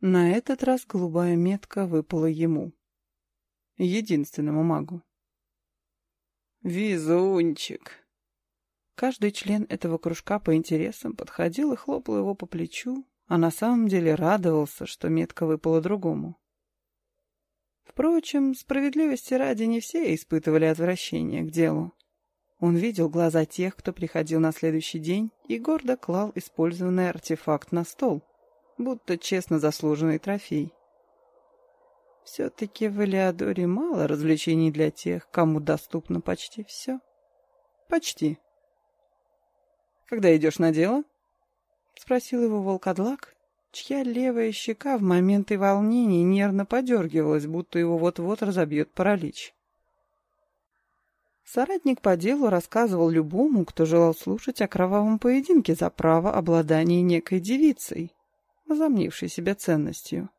На этот раз голубая метка выпала ему. Единственному магу. «Везунчик!» Каждый член этого кружка по интересам подходил и хлопал его по плечу, а на самом деле радовался, что метка выпала другому. Впрочем, справедливости ради не все испытывали отвращение к делу. Он видел глаза тех, кто приходил на следующий день, и гордо клал использованный артефакт на стол, будто честно заслуженный трофей. Все-таки в Элеодоре мало развлечений для тех, кому доступно почти все. Почти. «Когда идешь на дело?» — спросил его волкодлак, чья левая щека в моменты волнений нервно подергивалась, будто его вот-вот разобьет паралич. Соратник по делу рассказывал любому, кто желал слушать о кровавом поединке за право обладания некой девицей, возомнившей себя ценностью.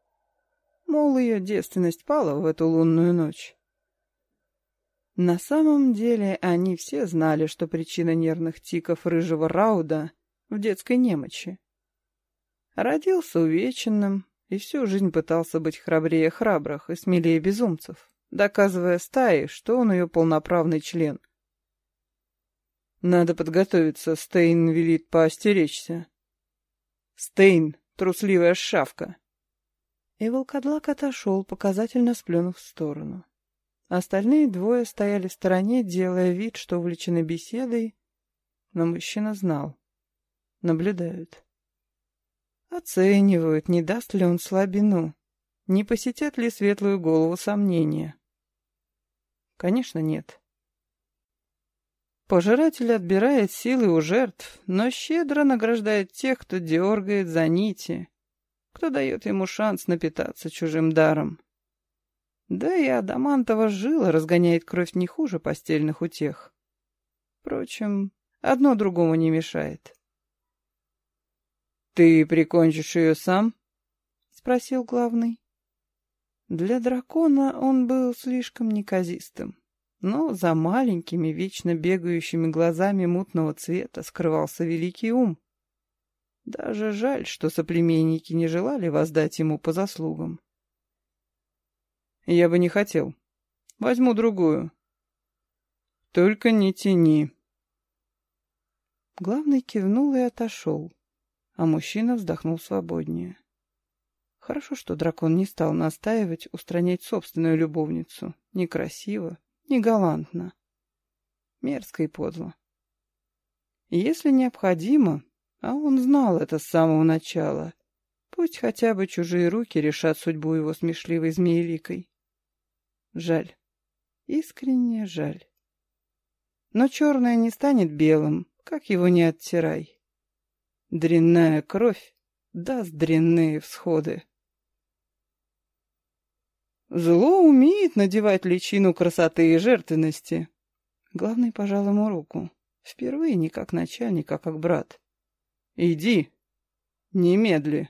Мол, ее девственность пала в эту лунную ночь. На самом деле они все знали, что причина нервных тиков рыжего Рауда в детской немочи. Родился увеченным и всю жизнь пытался быть храбрее храбрых и смелее безумцев, доказывая стае, что он ее полноправный член. Надо подготовиться, Стейн велит поостеречься. Стейн, трусливая шавка. И волкодлак отошел, показательно сплюнув в сторону. Остальные двое стояли в стороне, делая вид, что увлечены беседой, но мужчина знал. Наблюдают. Оценивают, не даст ли он слабину, не посетят ли светлую голову сомнения. Конечно, нет. Пожиратель отбирает силы у жертв, но щедро награждает тех, кто дергает за нити, кто дает ему шанс напитаться чужим даром. Да и адамантова жила разгоняет кровь не хуже постельных утех. Впрочем, одно другому не мешает. «Ты прикончишь ее сам?» — спросил главный. Для дракона он был слишком неказистым, но за маленькими, вечно бегающими глазами мутного цвета скрывался великий ум. Даже жаль, что соплеменники не желали воздать ему по заслугам. Я бы не хотел. Возьму другую. Только не тяни. Главный кивнул и отошел, а мужчина вздохнул свободнее. Хорошо, что дракон не стал настаивать устранять собственную любовницу. Некрасиво, не галантно. Мерзко и подло. Если необходимо, а он знал это с самого начала, пусть хотя бы чужие руки решат судьбу его смешливой змееликой. Жаль. Искренне жаль. Но черное не станет белым, как его не оттирай. Дрянная кровь даст дрянные всходы. Зло умеет надевать личину красоты и жертвенности. Главный пожал ему руку. Впервые не как начальник, а как брат. Иди, немедли.